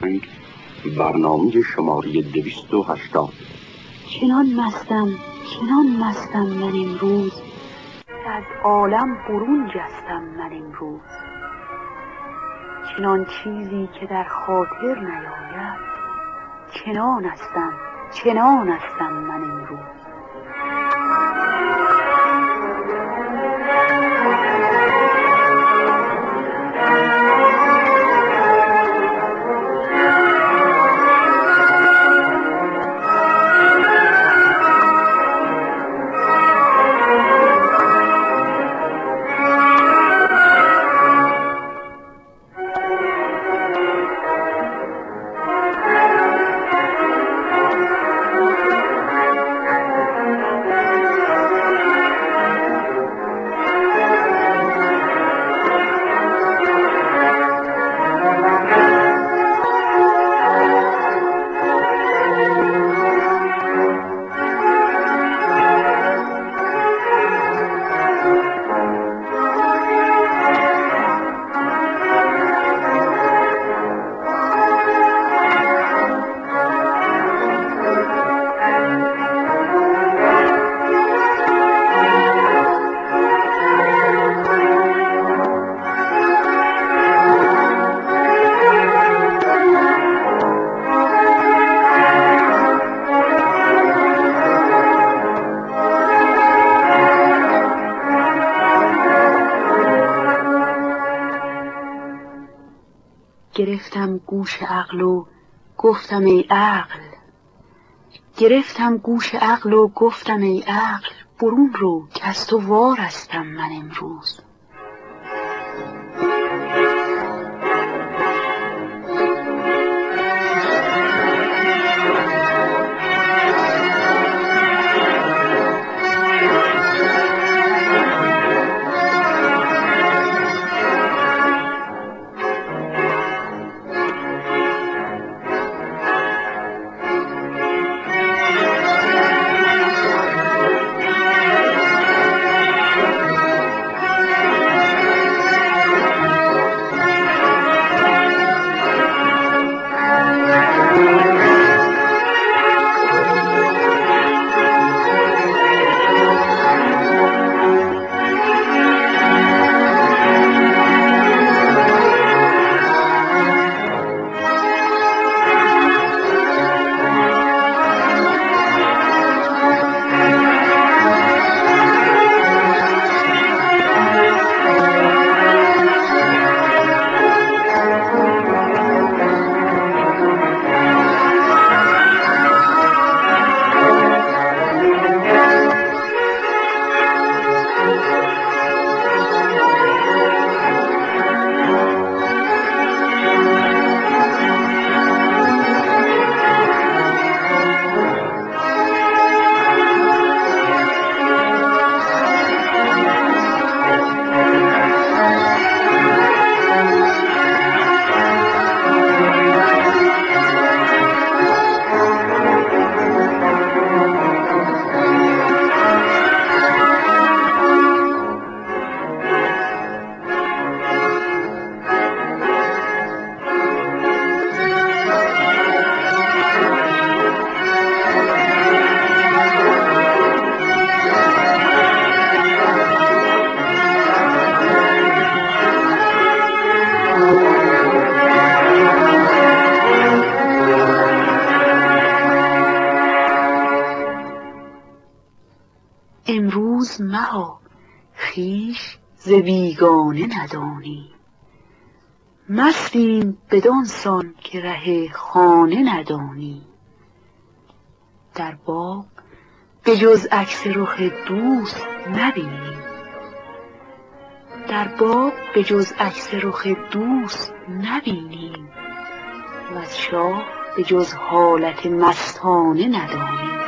فرهنگ برنامه شماره دویست و هشتاد. چنان مستم چنان مستم من امروز. از عالم برون جستم من امروز. چنان چیزی که در خاطر نیاید چنان هستم چنان هستم من امروز. گوش عقل و گفتم ای عقل. گرفتم گوش عقل و گفتم ای عقل. برون رو که از تو وارستم من امروز امروز. ز بیگانه ندانی. مستیم بدانسان که ره خانه ندانی. در باغ به جز عکس رخ دوست نبینی. در باغ به جز عکس رخ دوست نبینیم و از شاه به جز حالت مستانه ندانیم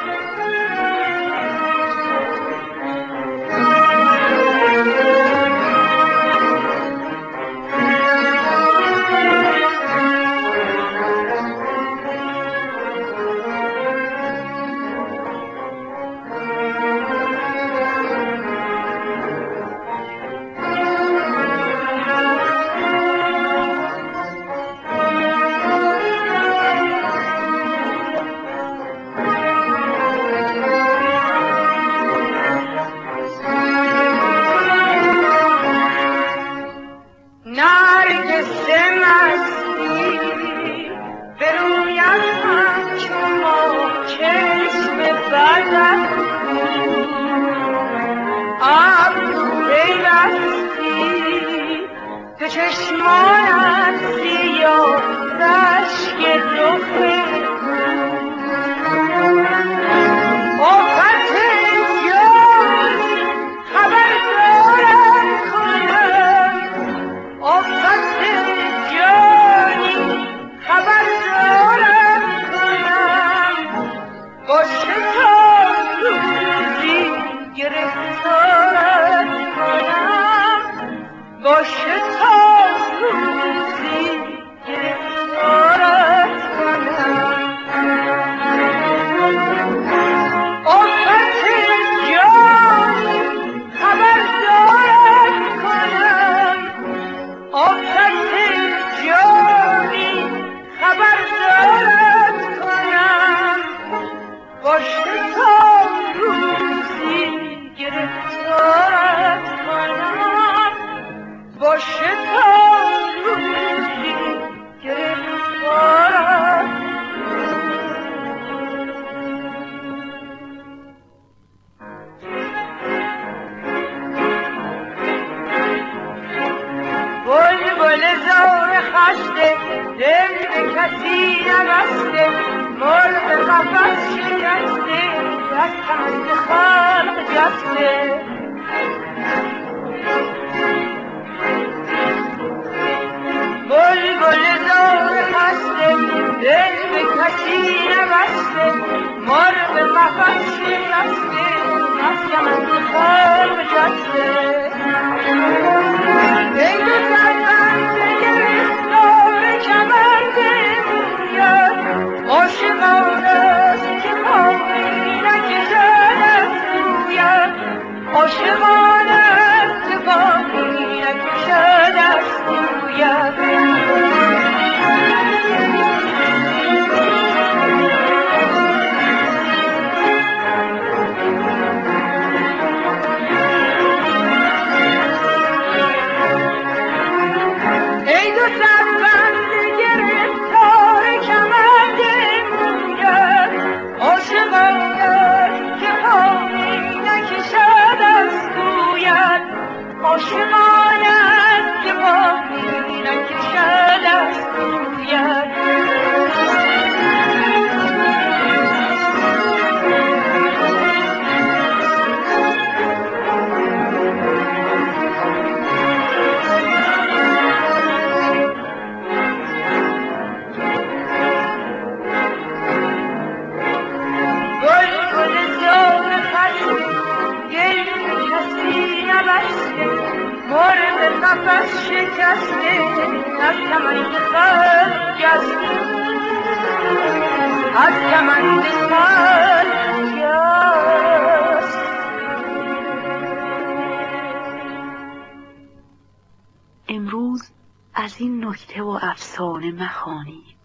امروز از این نکته و افسانه مخوانید.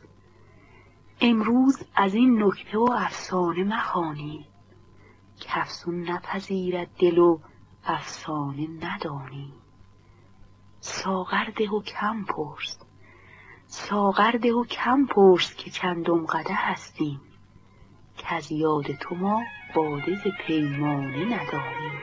امروز از این نکته و افسانه مخوانید. که افسون نپذیرد دل و افسانه ندانی. ساغر ده و کم پرس. ساغر ده و کم پرس که چندم قده هستیم که از یاد تو ما باده پیمانه نداریم.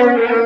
Thank you.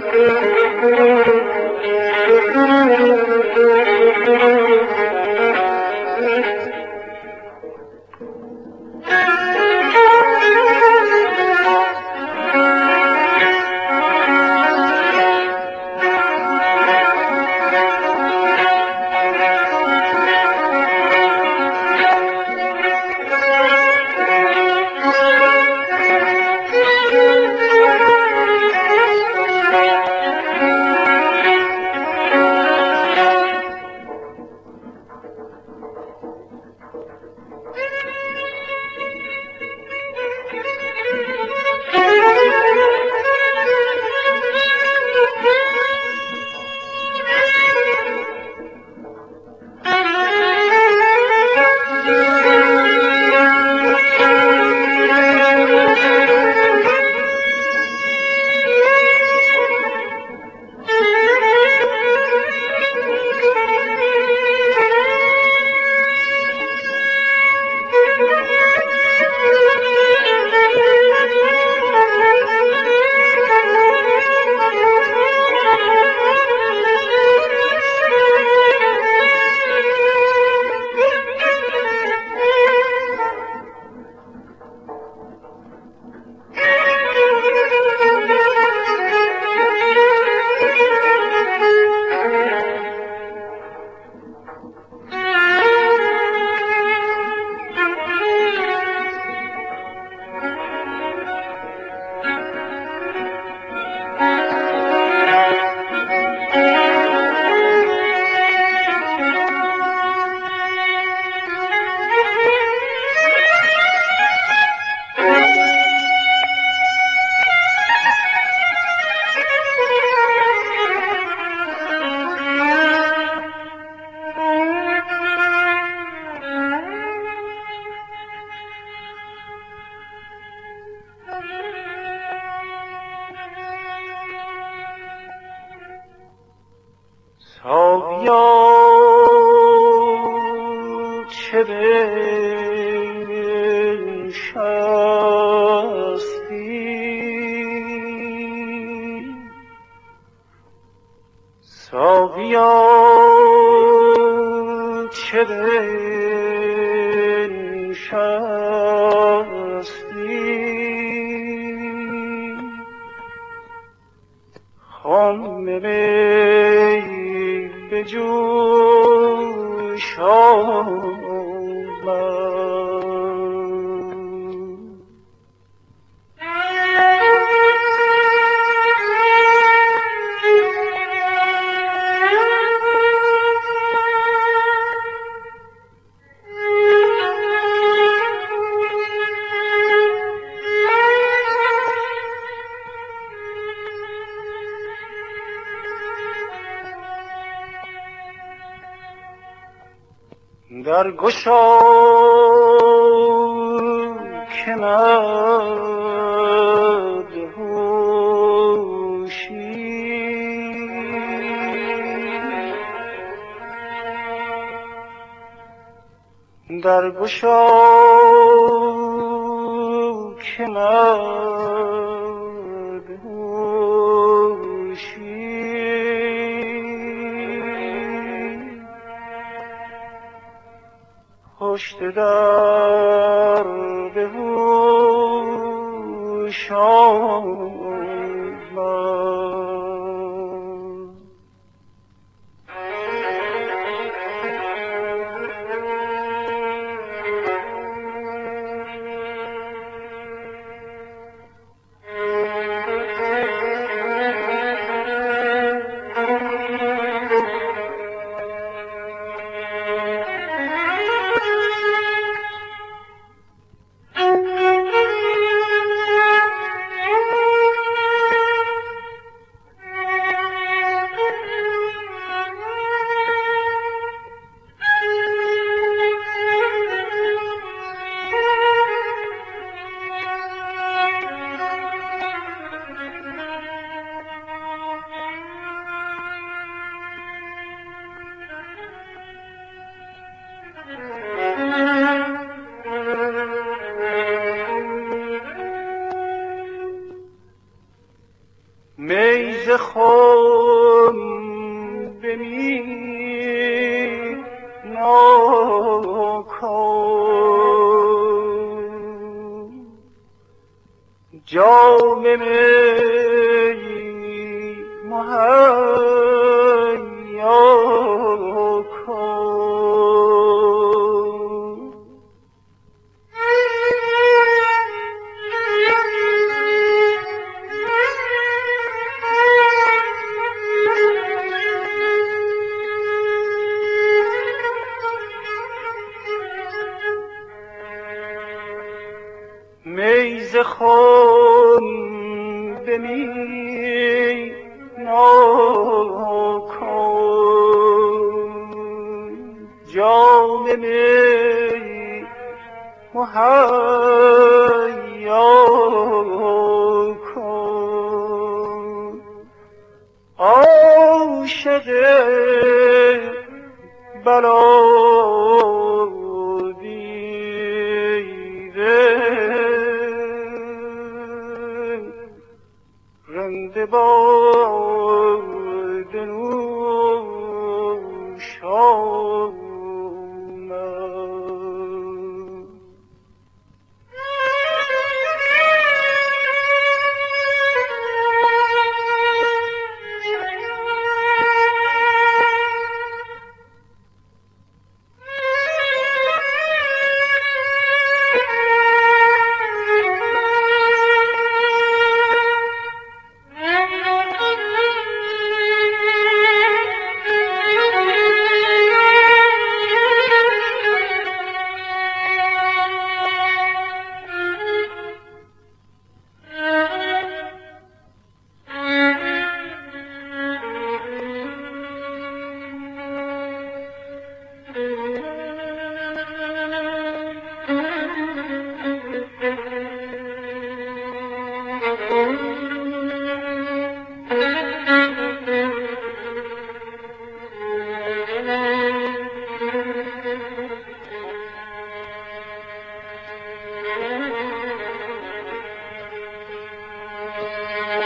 در گشا پشت در به هوش ز خون بمی ناکن. جام می مهیا کن. عاشق بلا Thank you.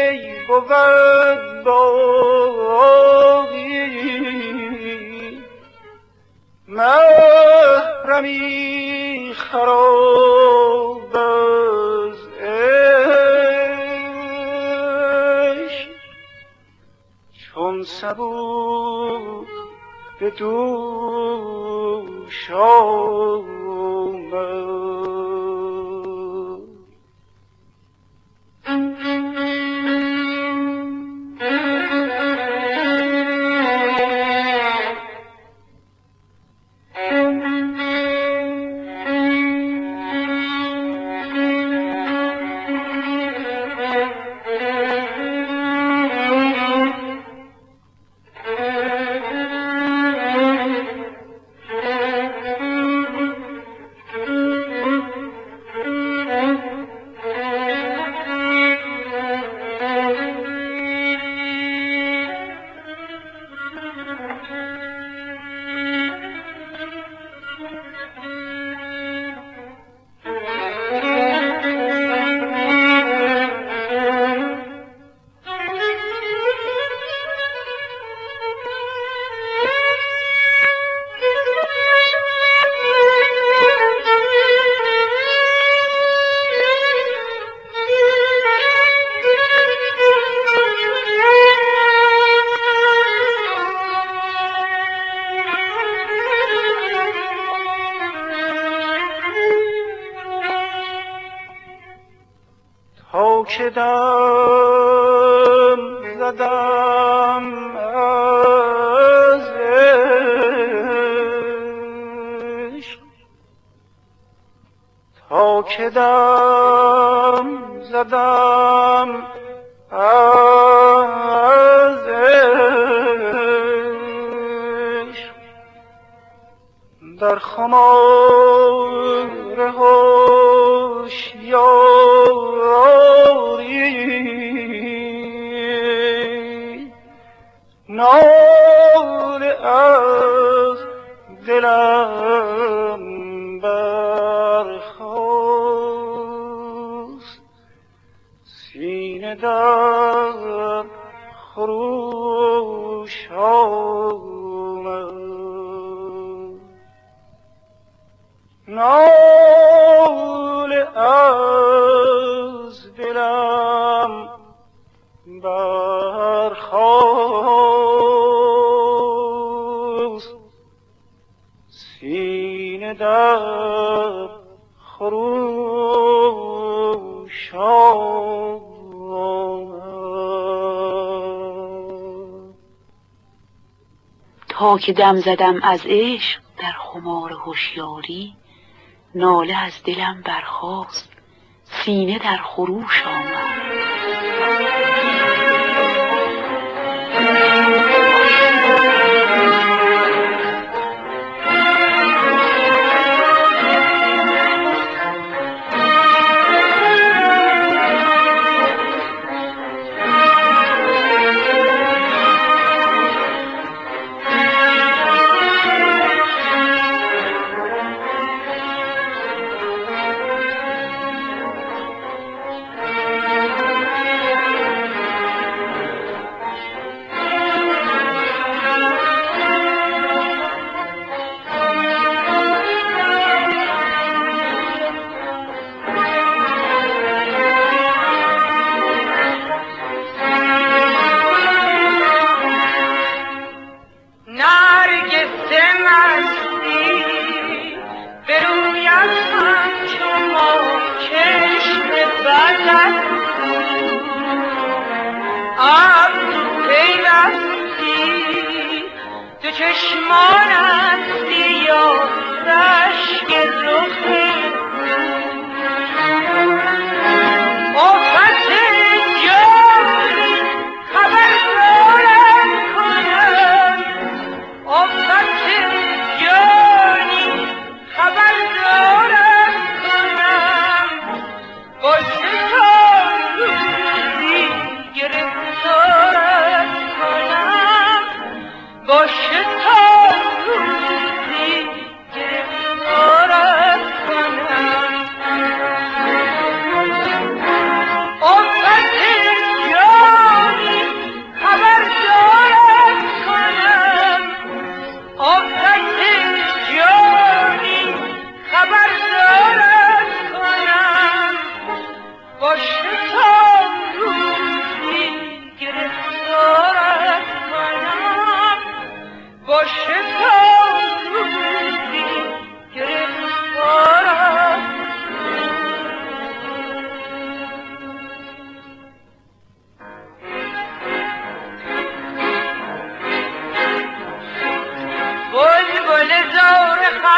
می بود باقی محرمی خراب از عشق چون سبو به دوش آمد دم زدم از تا که دم زدم از در خمار هوشیاری ناله از دلم برخاست. سینه در خروش آمد. ناله از در خروش تا که دم زدم از عشق در خمار هوشیاری ناله از دلم برخاست سینه در خروش آمد.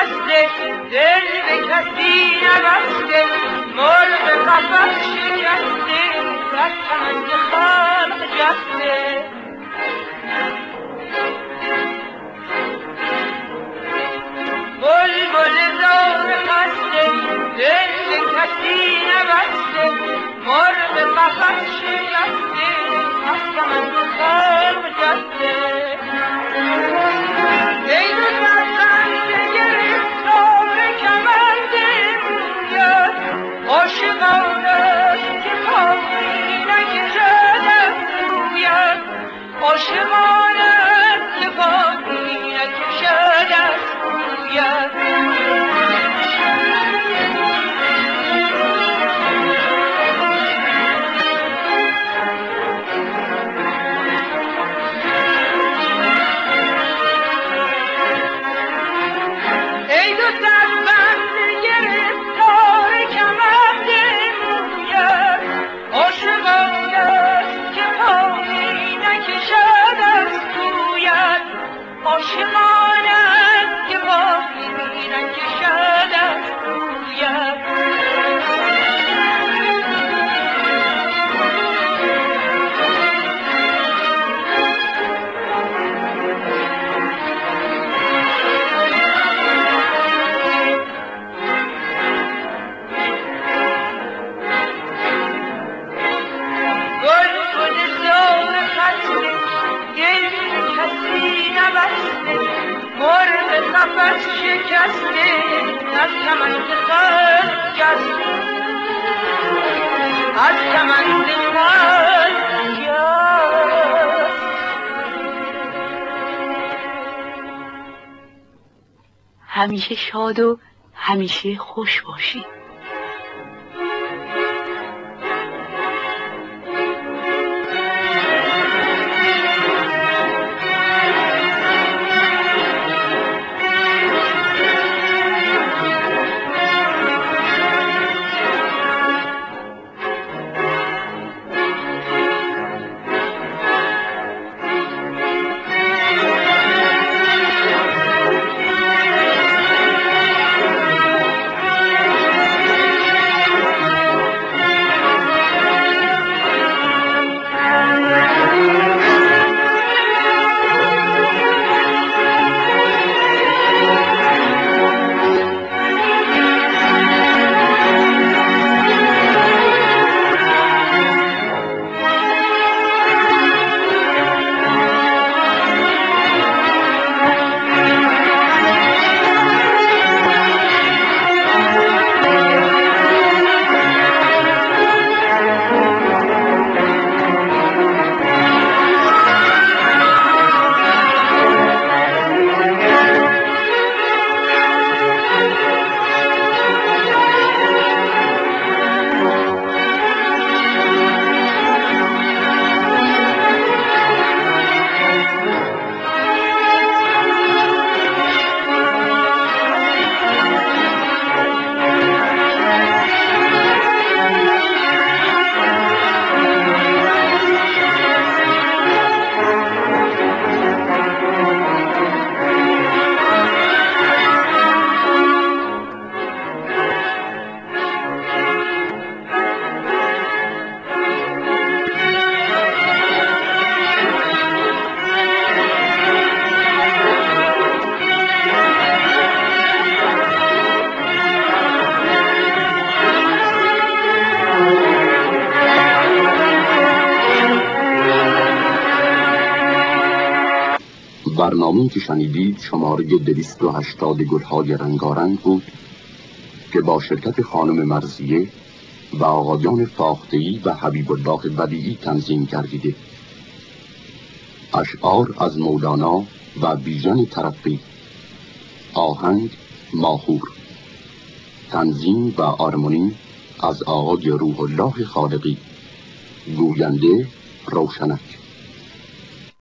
بسته دل به کسی نبسته مرغ قفص شکسته از پند خلق جسته بلبل زار خسته دل به کسی نبسته مرغ قفص شکسته از پند خلق جسته ای عاشقان است که پایی نگذرد رویت. عاشقان کمند قلب جستی از کمند قلب همیشه شاد و همیشه خوش باشید برنامه که شنیدید شماره 280 گلهای رنگارنگ بود که با شرکت خانم مرزیه و آقایان فاختهی و حبیب الله بدیعی تنظیم کردیده. اشعار از مولانا و بیژن ترقی. آهنگ ماهور. تنظیم و آرمونی از آقای روح الله خالقی. گوینده روشنک.